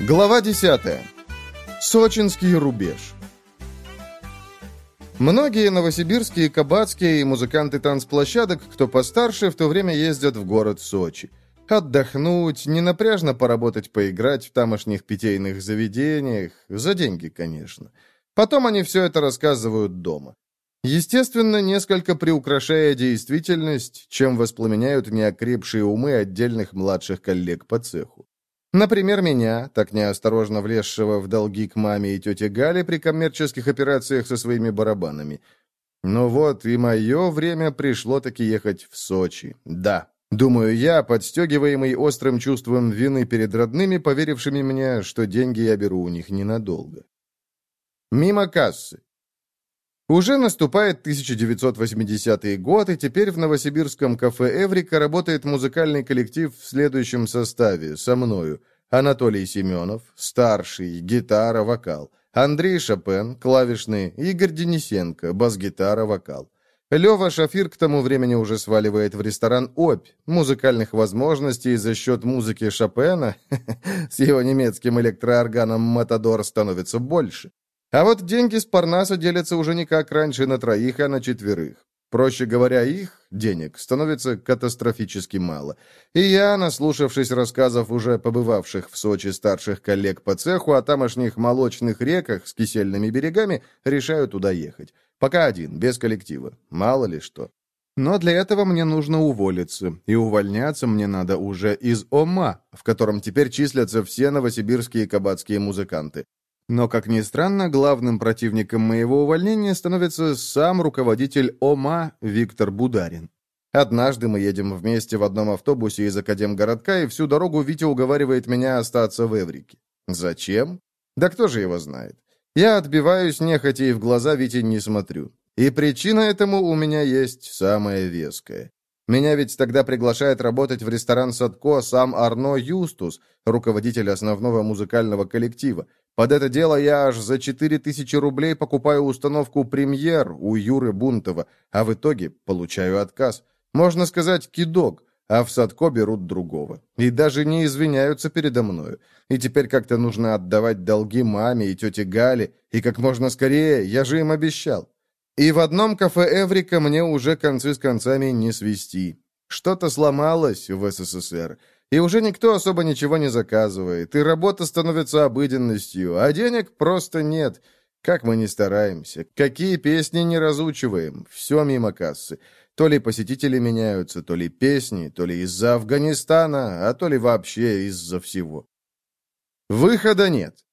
Глава 10. Сочинский рубеж. Многие новосибирские, кабацкие и музыканты танцплощадок, кто постарше, в то время ездят в город Сочи. Отдохнуть, ненапряжно поработать, поиграть в тамошних питейных заведениях. За деньги, конечно. Потом они все это рассказывают дома. Естественно, несколько приукрашая действительность, чем воспламеняют неокрепшие умы отдельных младших коллег по цеху. Например, меня, так неосторожно влезшего в долги к маме и тете Гале при коммерческих операциях со своими барабанами. Ну вот, и мое время пришло таки ехать в Сочи. Да, думаю я, подстегиваемый острым чувством вины перед родными, поверившими мне, что деньги я беру у них ненадолго. Мимо кассы. Уже наступает 1980 год, и теперь в новосибирском кафе «Эврика» работает музыкальный коллектив в следующем составе, со мною. Анатолий Семенов, старший, гитара, вокал. Андрей Шопен, клавишный, Игорь Денисенко, бас-гитара, вокал. Лева Шафир к тому времени уже сваливает в ресторан «Опь». Музыкальных возможностей за счет музыки Шопена с его немецким электроорганом «Матадор» становится больше. А вот деньги с Парнаса делятся уже не как раньше на троих, а на четверых. Проще говоря, их, денег, становится катастрофически мало. И я, наслушавшись рассказов уже побывавших в Сочи старших коллег по цеху о тамошних молочных реках с кисельными берегами, решаю туда ехать. Пока один, без коллектива. Мало ли что. Но для этого мне нужно уволиться, и увольняться мне надо уже из ОМА, в котором теперь числятся все новосибирские кабацкие музыканты. Но, как ни странно, главным противником моего увольнения становится сам руководитель ОМА Виктор Бударин. Однажды мы едем вместе в одном автобусе из Академгородка, и всю дорогу Витя уговаривает меня остаться в Эврике. Зачем? Да кто же его знает? Я отбиваюсь нехотя и в глаза Вите не смотрю. И причина этому у меня есть самая веская. Меня ведь тогда приглашает работать в ресторан «Садко» сам Арно Юстус, руководитель основного музыкального коллектива. Под это дело я аж за 4000 рублей покупаю установку «Премьер» у Юры Бунтова, а в итоге получаю отказ. Можно сказать, кидок, а в Садко берут другого. И даже не извиняются передо мною. И теперь как-то нужно отдавать долги маме и тете Гале, и как можно скорее, я же им обещал. И в одном кафе «Эврика» мне уже концы с концами не свести. Что-то сломалось в СССР, и уже никто особо ничего не заказывает, и работа становится обыденностью, а денег просто нет. Как мы не стараемся, какие песни не разучиваем, все мимо кассы. То ли посетители меняются, то ли песни, то ли из-за Афганистана, а то ли вообще из-за всего. Выхода нет.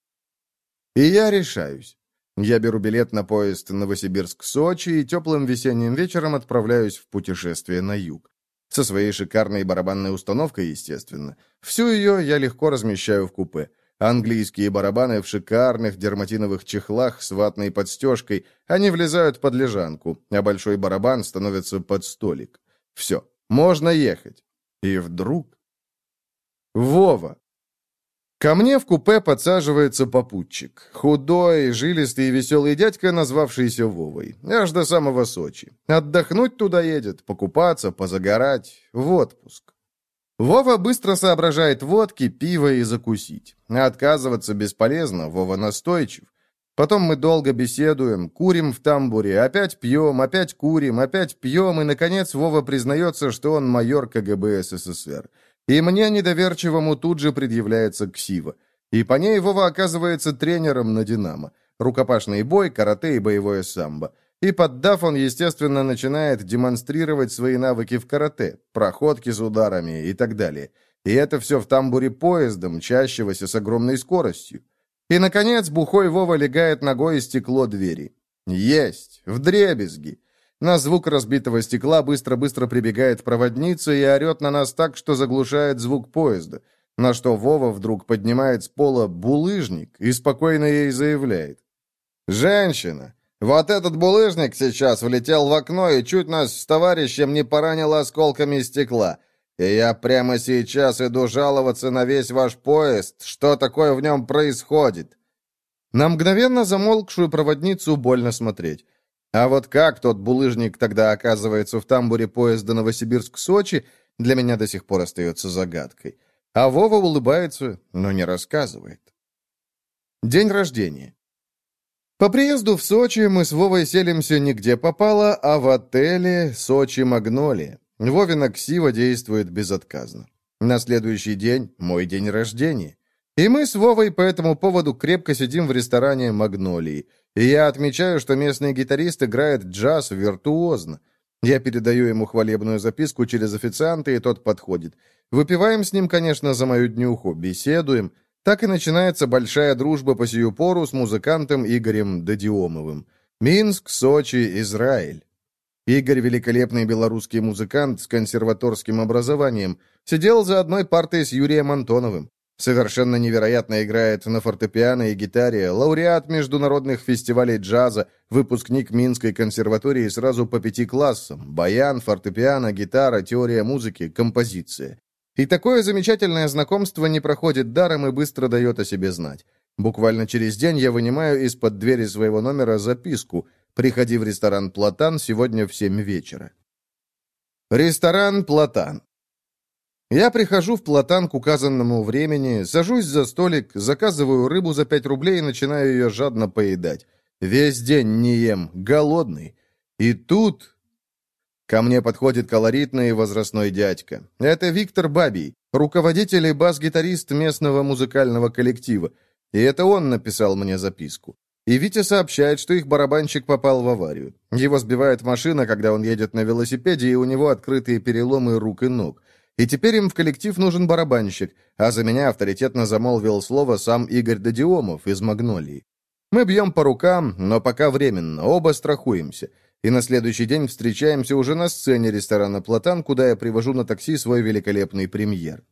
И я решаюсь. Я беру билет на поезд Новосибирск-Сочи и теплым весенним вечером отправляюсь в путешествие на юг. Со своей шикарной барабанной установкой, естественно. Всю ее я легко размещаю в купе. Английские барабаны в шикарных дерматиновых чехлах с ватной подстежкой. Они влезают под лежанку, а большой барабан становится под столик. Все, можно ехать. И вдруг... Вова! Ко мне в купе подсаживается попутчик. Худой, жилистый и веселый дядька, назвавшийся Вовой. Аж до самого Сочи. Отдохнуть туда едет, покупаться, позагорать, в отпуск. Вова быстро соображает водки, пива и закусить. Отказываться бесполезно, Вова настойчив. Потом мы долго беседуем, курим в тамбуре, опять пьем, опять курим, опять пьем, и, наконец, Вова признается, что он майор КГБ СССР. И мне, недоверчивому, тут же предъявляется ксива. И по ней Вова оказывается тренером на «Динамо». Рукопашный бой, карате и боевое самбо. И поддав, он, естественно, начинает демонстрировать свои навыки в карате, проходки с ударами и так далее. И это все в тамбуре поезда, мчащегося с огромной скоростью. И, наконец, бухой Вова легает ногой стекло двери. Есть! В дребезги! На звук разбитого стекла быстро-быстро прибегает проводница и орет на нас так, что заглушает звук поезда. На что Вова вдруг поднимает с пола булыжник и спокойно ей заявляет. «Женщина, вот этот булыжник сейчас влетел в окно и чуть нас с товарищем не поранил осколками стекла. И я прямо сейчас иду жаловаться на весь ваш поезд, что такое в нем происходит». На мгновенно замолкшую проводницу больно смотреть. А вот как тот булыжник тогда оказывается в тамбуре поезда Новосибирск-Сочи, для меня до сих пор остается загадкой. А Вова улыбается, но не рассказывает. День рождения. По приезду в Сочи мы с Вовой селимся не где попало, а в отеле «Сочи Магнолия». Вовина ксива действует безотказно. На следующий день мой день рождения. И мы с Вовой по этому поводу крепко сидим в ресторане «Магнолии». И я отмечаю, что местный гитарист играет джаз виртуозно. Я передаю ему хвалебную записку через официанта, и тот подходит. Выпиваем с ним, конечно, за мою днюху, беседуем. Так и начинается большая дружба по сию пору с музыкантом Игорем Дадиомовым. Минск, Сочи, Израиль. Игорь – великолепный белорусский музыкант с консерваторским образованием. Сидел за одной партой с Юрием Антоновым. Совершенно невероятно играет на фортепиано и гитаре, лауреат международных фестивалей джаза, выпускник Минской консерватории сразу по пяти классам, баян, фортепиано, гитара, теория музыки, композиция. И такое замечательное знакомство не проходит даром и быстро дает о себе знать. Буквально через день я вынимаю из-под двери своего номера записку «Приходи в ресторан «Платан» сегодня в семь вечера». Ресторан «Платан». Я прихожу в платан к указанному времени, сажусь за столик, заказываю рыбу за пять рублей и начинаю ее жадно поедать. Весь день не ем, голодный. И тут... Ко мне подходит колоритный возрастной дядька. Это Виктор Бабий, руководитель и бас-гитарист местного музыкального коллектива. И это он написал мне записку. И Витя сообщает, что их барабанщик попал в аварию. Его сбивает машина, когда он едет на велосипеде, и у него открытые переломы рук и ног. И теперь им в коллектив нужен барабанщик, а за меня авторитетно замолвил слово сам Игорь Дадиомов из «Магнолии». Мы бьем по рукам, но пока временно, оба страхуемся. И на следующий день встречаемся уже на сцене ресторана «Платан», куда я привожу на такси свой великолепный премьер.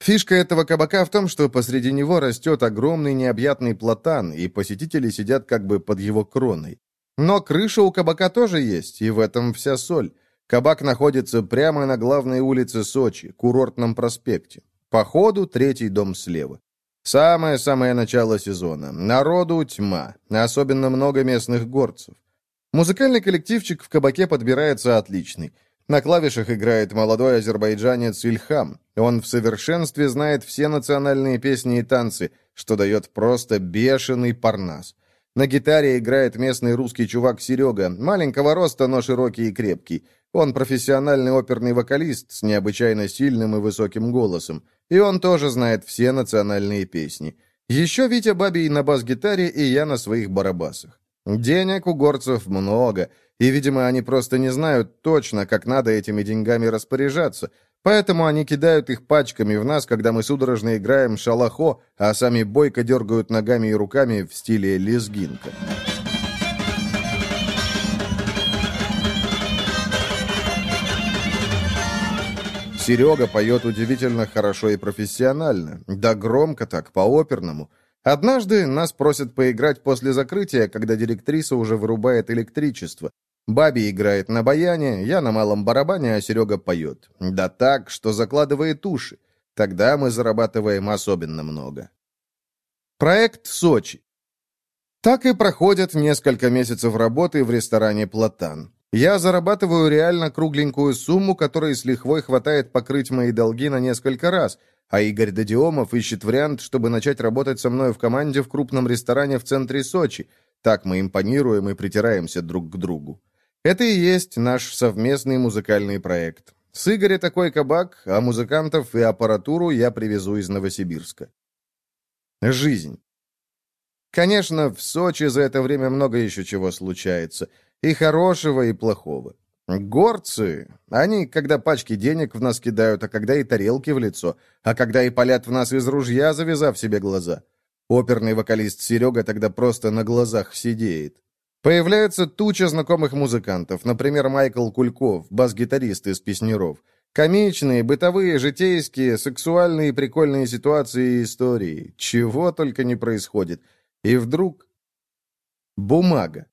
Фишка этого кабака в том, что посреди него растет огромный необъятный платан, и посетители сидят как бы под его кроной. Но крыша у кабака тоже есть, и в этом вся соль. Кабак находится прямо на главной улице Сочи, курортном проспекте. По ходу третий дом слева. Самое-самое начало сезона. Народу тьма. Особенно много местных горцев. Музыкальный коллективчик в кабаке подбирается отличный. На клавишах играет молодой азербайджанец Ильхам. Он в совершенстве знает все национальные песни и танцы, что дает просто бешеный парнас. На гитаре играет местный русский чувак Серега, маленького роста, но широкий и крепкий. Он профессиональный оперный вокалист с необычайно сильным и высоким голосом, и он тоже знает все национальные песни. Еще Витя Бабий на бас-гитаре и я на своих барабасах. Денег у горцев много, и, видимо, они просто не знают точно, как надо этими деньгами распоряжаться, поэтому они кидают их пачками в нас, когда мы судорожно играем шалахо, а сами бойко дергают ногами и руками в стиле лезгинка. Серега поет удивительно хорошо и профессионально, да громко так, по-оперному. Однажды нас просят поиграть после закрытия, когда директриса уже вырубает электричество. Баби играет на баяне, я на малом барабане, а Серега поет. Да так, что закладывает уши. Тогда мы зарабатываем особенно много. Проект «Сочи». Так и проходят несколько месяцев работы в ресторане «Платан». Я зарабатываю реально кругленькую сумму, которой с лихвой хватает покрыть мои долги на несколько раз, а Игорь Дадиомов ищет вариант, чтобы начать работать со мной в команде в крупном ресторане в центре Сочи. Так мы импонируем и притираемся друг к другу. Это и есть наш совместный музыкальный проект. С Игоря такой кабак, а музыкантов и аппаратуру я привезу из Новосибирска. Жизнь. Конечно, в Сочи за это время много еще чего случается. И хорошего, и плохого. Горцы, они, когда пачки денег в нас кидают, а когда и тарелки в лицо, а когда и палят в нас из ружья, завязав себе глаза. Оперный вокалист Серега тогда просто на глазах сидеет. Появляется туча знакомых музыкантов, например, Майкл Кульков, бас-гитарист из «Песнеров». Комичные, бытовые, житейские, сексуальные и прикольные ситуации и истории. Чего только не происходит. И вдруг... Бумага.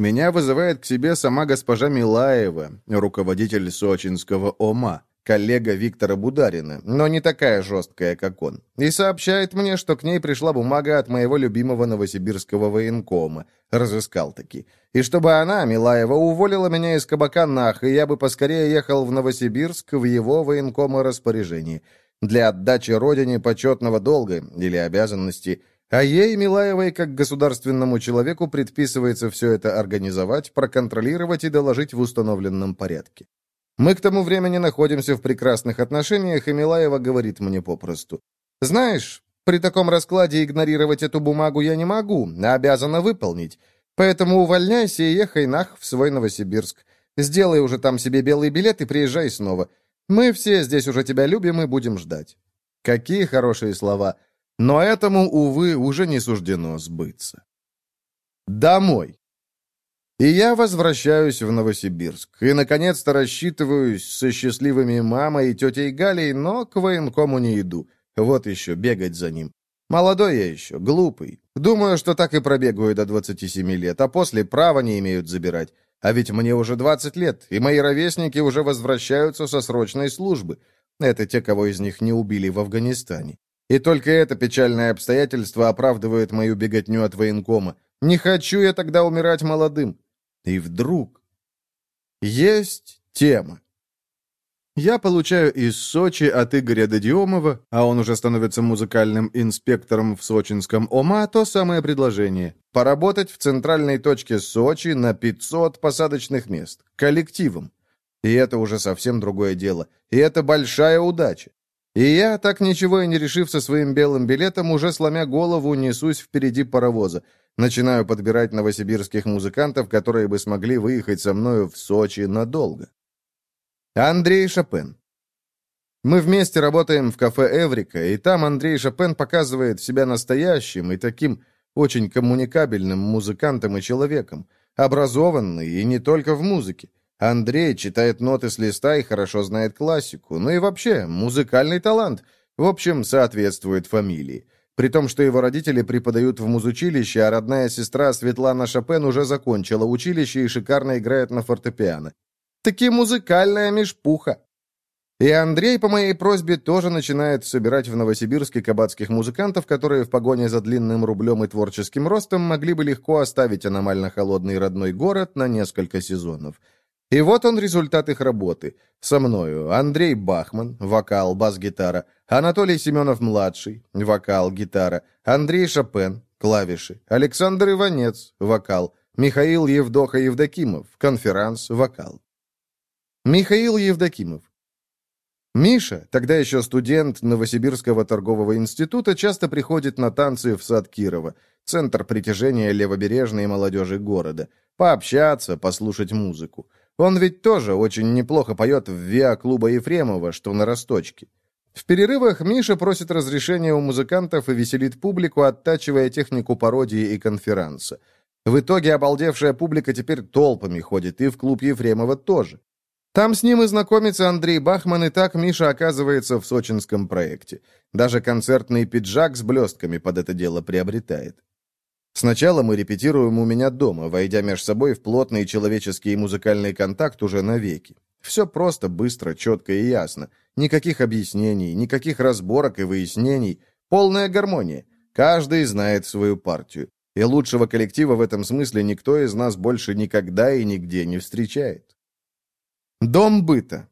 Меня вызывает к себе сама госпожа Милаева, руководитель сочинского ОМА, коллега Виктора Бударина, но не такая жесткая, как он, и сообщает мне, что к ней пришла бумага от моего любимого новосибирского военкома, разыскал таки, и чтобы она, Милаева, уволила меня из кабака нах, и я бы поскорее ехал в Новосибирск в его военкома распоряжении, для отдачи родине почетного долга или обязанности, а ей, Милаевой, как государственному человеку, предписывается все это организовать, проконтролировать и доложить в установленном порядке. Мы к тому времени находимся в прекрасных отношениях, и Милаева говорит мне попросту. «Знаешь, при таком раскладе игнорировать эту бумагу я не могу, а обязана выполнить. Поэтому увольняйся и ехай нах в свой Новосибирск. Сделай уже там себе белый билет и приезжай снова. Мы все здесь уже тебя любим и будем ждать». Какие хорошие слова. Но этому, увы, уже не суждено сбыться. Домой. И я возвращаюсь в Новосибирск. И, наконец-то, рассчитываюсь со счастливыми мамой и тетей Галей, но к военкому не иду. Вот еще, бегать за ним. Молодой я еще, глупый. Думаю, что так и пробегаю до 27 лет, а после права не имеют забирать. А ведь мне уже 20 лет, и мои ровесники уже возвращаются со срочной службы. Это те, кого из них не убили в Афганистане. И только это печальное обстоятельство оправдывает мою беготню от военкома. Не хочу я тогда умирать молодым. И вдруг... Есть тема. Я получаю из Сочи от Игоря Дадиомова, а он уже становится музыкальным инспектором в сочинском ОМА, то самое предложение – поработать в центральной точке Сочи на 500 посадочных мест, коллективом. И это уже совсем другое дело. И это большая удача. И я, так ничего и не решив со своим белым билетом, уже сломя голову, несусь впереди паровоза. Начинаю подбирать новосибирских музыкантов, которые бы смогли выехать со мною в Сочи надолго. Андрей Шопен. Мы вместе работаем в кафе «Эврика», и там Андрей Шопен показывает себя настоящим и таким очень коммуникабельным музыкантом и человеком, образованный и не только в музыке. Андрей читает ноты с листа и хорошо знает классику, ну и вообще музыкальный талант, в общем, соответствует фамилии. При том, что его родители преподают в музучилище, а родная сестра Светлана Шопен уже закончила училище и шикарно играет на фортепиано. Таки музыкальная мешпуха. И Андрей, по моей просьбе, тоже начинает собирать в Новосибирске кабацких музыкантов, которые в погоне за длинным рублем и творческим ростом могли бы легко оставить аномально холодный родной город на несколько сезонов. И вот он результат их работы. Со мною Андрей Бахман, вокал, бас-гитара, Анатолий Семенов-младший, вокал, гитара, Андрей Шопен, клавиши, Александр Иванец, вокал, Михаил Евдоха-Евдокимов, конферанс, вокал. Михаил Евдокимов. Миша, тогда еще студент Новосибирского торгового института, часто приходит на танцы в сад Кирова, центр притяжения левобережной молодежи города, пообщаться, послушать музыку. Он ведь тоже очень неплохо поет в ВИА-клуба Ефремова, что на Росточке. В перерывах Миша просит разрешения у музыкантов и веселит публику, оттачивая технику пародии и конферанса. В итоге обалдевшая публика теперь толпами ходит, и в клуб Ефремова тоже. Там с ним и знакомится Андрей Бахман, и так Миша оказывается в сочинском проекте. Даже концертный пиджак с блестками под это дело приобретает. Сначала мы репетируем у меня дома, войдя между собой в плотный человеческий и музыкальный контакт уже навеки. Все просто, быстро, четко и ясно. Никаких объяснений, никаких разборок и выяснений. Полная гармония. Каждый знает свою партию. И лучшего коллектива в этом смысле никто из нас больше никогда и нигде не встречает. Дом быта.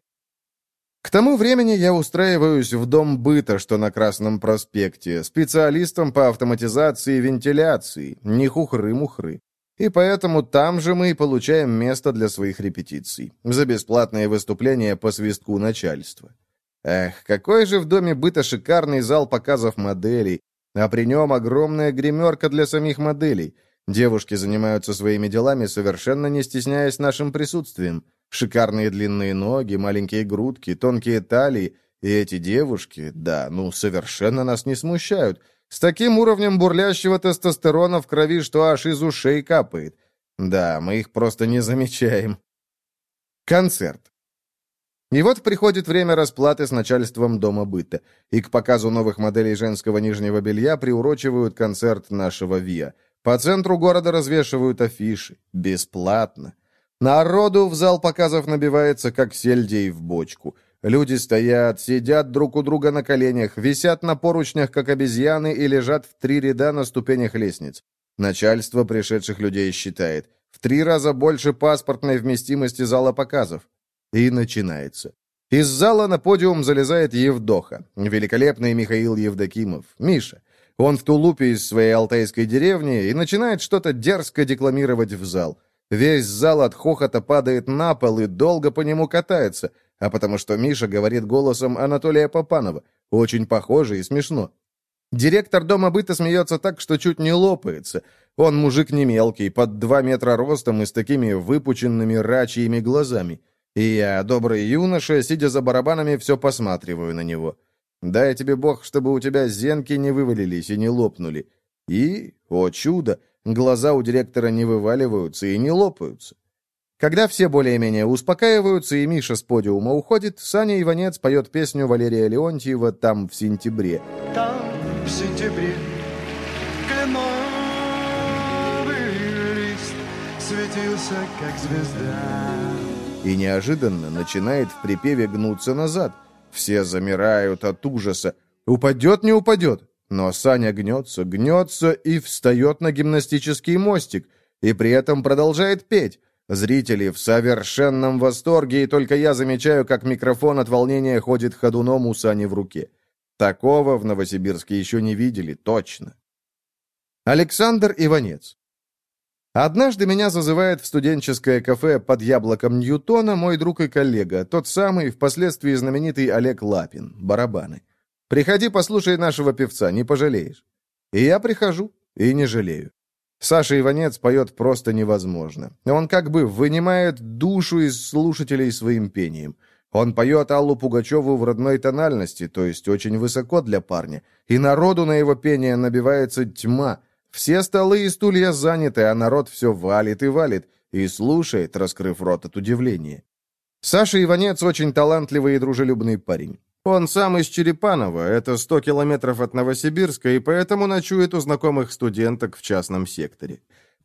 К тому времени я устраиваюсь в дом быта, что на Красном проспекте, специалистом по автоматизации и вентиляции, не хухры-мухры. И поэтому там же мы и получаем место для своих репетиций, за бесплатные выступления по свистку начальства. Эх, какой же в доме быта шикарный зал показов моделей, а при нем огромная гримерка для самих моделей. Девушки занимаются своими делами, совершенно не стесняясь нашим присутствием. Шикарные длинные ноги, маленькие грудки, тонкие талии. И эти девушки, да, ну, совершенно нас не смущают. С таким уровнем бурлящего тестостерона в крови, что аж из ушей капает. Да, мы их просто не замечаем. Концерт. И вот приходит время расплаты с начальством Дома быта, и к показу новых моделей женского нижнего белья приурочивают концерт нашего ВИА. По центру города развешивают афиши. Бесплатно. Народу в зал показов набивается, как сельдей в бочку. Люди стоят, сидят друг у друга на коленях, висят на поручнях, как обезьяны, и лежат в три ряда на ступенях лестниц. Начальство пришедших людей считает. В три раза больше паспортной вместимости зала показов. И начинается. Из зала на подиум залезает Евдоха, великолепный Михаил Евдокимов, Миша. Он в тулупе из своей алтайской деревни и начинает что-то дерзко декламировать в зал. Весь зал от хохота падает на пол и долго по нему катается, а потому что Миша говорит голосом Анатолия Попанова, очень похоже и смешно. Директор дома быта смеется так, что чуть не лопается. Он мужик не мелкий, под два метра ростом и с такими выпученными рачьими глазами. И я, добрый юноша, сидя за барабанами, все посматриваю на него. Дай тебе бог, чтобы у тебя зенки не вывалились и не лопнули. И, о чудо, глаза у директора не вываливаются и не лопаются. Когда все более-менее успокаиваются и Миша с подиума уходит, Саня Иванец поет песню Валерия Леонтьева «Там в сентябре». Там в сентябре лист светился, как звезда. И неожиданно начинает в припеве гнуться назад. Все замирают от ужаса. Упадет, не упадет. Но Саня гнется, гнется и встает на гимнастический мостик, и при этом продолжает петь. Зрители в совершенном восторге, и только я замечаю, как микрофон от волнения ходит ходуном у Сани в руке. Такого в Новосибирске еще не видели, точно. Александр Иванец. Однажды меня зазывает в студенческое кафе под яблоком Ньютона мой друг и коллега, тот самый, впоследствии знаменитый Олег Лапин, барабаны. «Приходи, послушай нашего певца, не пожалеешь». И я прихожу, и не жалею. Саша Иванец поет просто невозможно. Он как бы вынимает душу из слушателей своим пением. Он поет Аллу Пугачеву в родной тональности, то есть очень высоко для парня. И народу на его пение набивается тьма. Все столы и стулья заняты, а народ все валит и валит, и слушает, раскрыв рот от удивления. Саша Иванец очень талантливый и дружелюбный парень. Он сам из Черепанова, это 100 километров от Новосибирска, и поэтому ночует у знакомых студенток в частном секторе.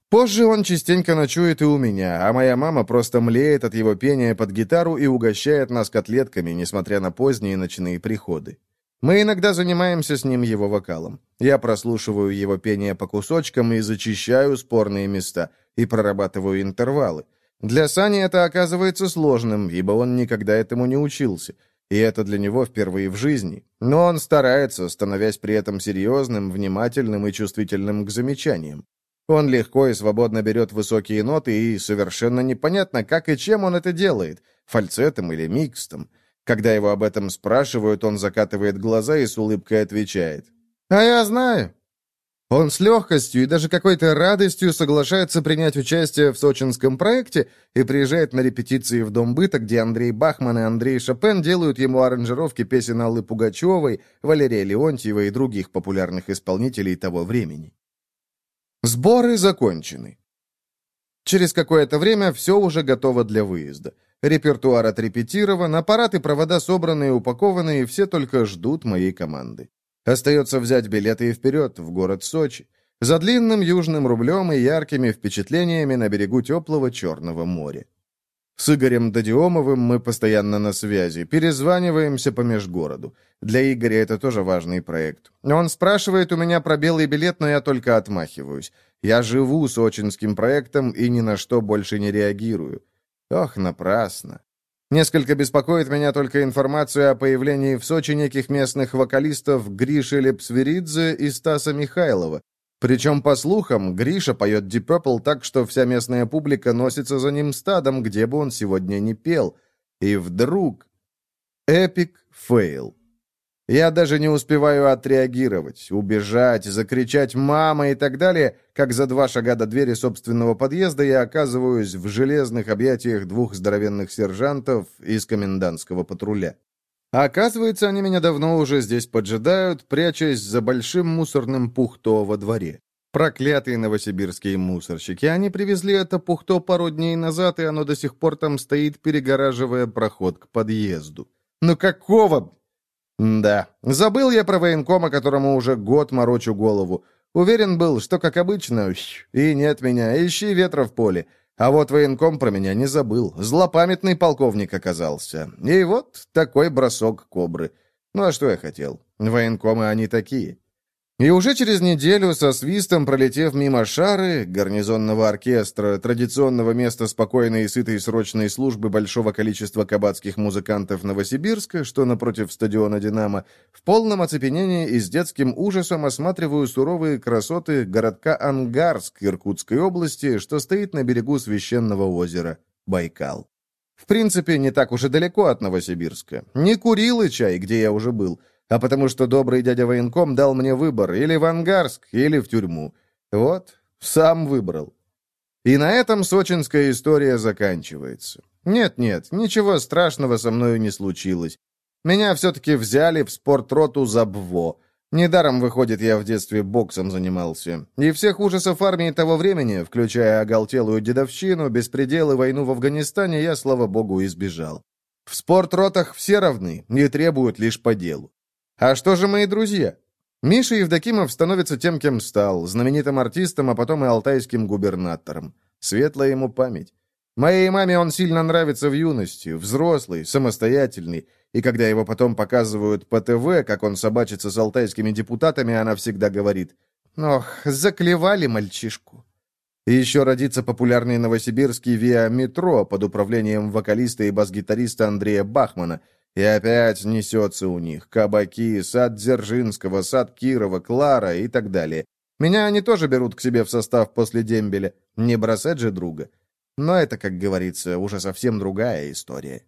Позже он частенько ночует и у меня, а моя мама просто млеет от его пения под гитару и угощает нас котлетками, несмотря на поздние ночные приходы. Мы иногда занимаемся с ним его вокалом. Я прослушиваю его пение по кусочкам и зачищаю спорные места, и прорабатываю интервалы. Для Сани это оказывается сложным, ибо он никогда этому не учился — и это для него впервые в жизни. Но он старается, становясь при этом серьезным, внимательным и чувствительным к замечаниям. Он легко и свободно берет высокие ноты, и совершенно непонятно, как и чем он это делает, фальцетом или микстом. Когда его об этом спрашивают, он закатывает глаза и с улыбкой отвечает. «А я знаю. Он с легкостью и даже какой-то радостью соглашается принять участие в сочинском проекте и приезжает на репетиции в Дом быта, где Андрей Бахман и Андрей Шопен делают ему аранжировки песен Аллы Пугачевой, Валерия Леонтьева и других популярных исполнителей того времени. Сборы закончены. Через какое-то время все уже готово для выезда. Репертуар отрепетирован, аппараты провода собраны и упакованы, и все только ждут моей команды. Остается взять билеты и вперед, в город Сочи, за длинным южным рублем и яркими впечатлениями на берегу теплого Черного моря. С Игорем Дадиомовым мы постоянно на связи, перезваниваемся по межгороду. Для Игоря это тоже важный проект. Он спрашивает у меня про белый билет, но я только отмахиваюсь. Я живу сочинским проектом и ни на что больше не реагирую. Ох, напрасно. Несколько беспокоит меня только информация о появлении в Сочи неких местных вокалистов Гриши Лепсверидзе и Стаса Михайлова. Причем, по слухам, Гриша поет Deep Purple так, что вся местная публика носится за ним стадом, где бы он сегодня не пел. И вдруг... Epic fail. Я даже не успеваю отреагировать, убежать, закричать «мама» и так далее, как за два шага до двери собственного подъезда я оказываюсь в железных объятиях двух здоровенных сержантов из комендантского патруля. Оказывается, они меня давно уже здесь поджидают, прячась за большим мусорным пухто во дворе. Проклятые новосибирские мусорщики. Они привезли это пухто пару дней назад, и оно до сих пор там стоит, перегораживая проход к подъезду. Ну какого... Да, забыл я про военкома, которому уже год морочу голову. Уверен был, что, как обычно, и нет меня, ищи ветра в поле. А вот военком про меня не забыл. Злопамятный полковник оказался. И вот такой бросок кобры. Ну а что я хотел? Военкомы они такие. И уже через неделю, со свистом пролетев мимо шары, гарнизонного оркестра, традиционного места спокойной и сытой срочной службы большого количества кабацких музыкантов Новосибирска, что напротив стадиона «Динамо», в полном оцепенении и с детским ужасом осматриваю суровые красоты городка Ангарск Иркутской области, что стоит на берегу священного озера Байкал. В принципе, не так уж и далеко от Новосибирска. Не курил чай, где я уже был – а потому что добрый дядя военком дал мне выбор или в Ангарск, или в тюрьму. Вот, сам выбрал. И на этом сочинская история заканчивается. Нет-нет, ничего страшного со мною не случилось. Меня все-таки взяли в спортроту Забво. Недаром, выходит, я в детстве боксом занимался. И всех ужасов армии того времени, включая оголтелую дедовщину, беспредел и войну в Афганистане, я, слава богу, избежал. В спортротах все равны и требуют лишь по делу. А что же мои друзья? Миша Евдокимов становится тем, кем стал, знаменитым артистом, а потом и алтайским губернатором. Светлая ему память. Моей маме он сильно нравится в юности, взрослый, самостоятельный, и когда его потом показывают по ТВ, как он собачится с алтайскими депутатами, она всегда говорит «Ох, заклевали мальчишку». И еще родится популярный новосибирский ВИА «Метро» под управлением вокалиста и бас-гитариста Андрея Бахмана – и опять несется у них кабаки, сад Дзержинского, сад Кирова, Клара и так далее. Меня они тоже берут к себе в состав после дембеля. Не бросать же друга. Но это, как говорится, уже совсем другая история.